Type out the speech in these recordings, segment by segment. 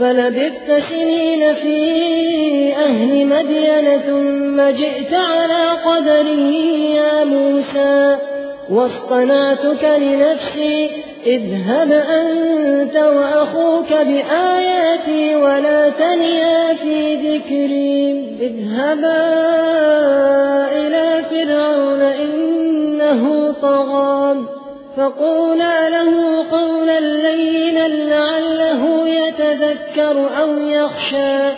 فلبثت سنين في أهل مدين ثم جئت على قدره يا موسى واصطنعتك لنفسي اذهب أنت وأخوك بآياتي ولا تنيا في ذكري. اذهبا إلى فرعون إنه طغى. فقولا له قولا لينا لعله يتذكر أو يخشى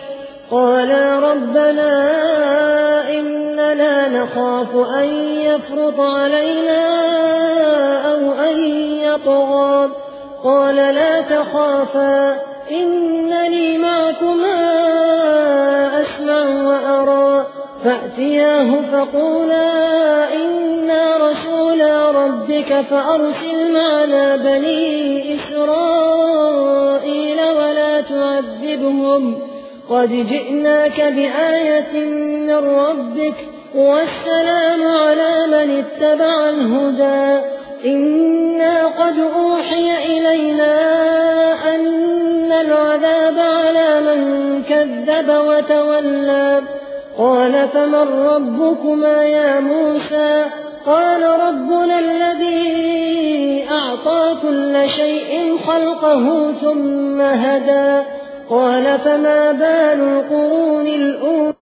قالا ربنا إننا نخاف أن يفرط علينا أو أن يطغى قال لا تخافا إنني معكما أسمع وأرى فأتياه فقولا إنا رسولا ربك فأرسل معنا بني تعذبهم قد جئناك بآية من ربك والسلام على من اتبع الهدى. إنا قد أوحي إلينا أن العذاب على من كذب وتولى. قال فمن ربكما يا موسى؟ قال ربنا الذي أعطى كل شيء خلقه ثم هدى. قال فما بال القرون الأولى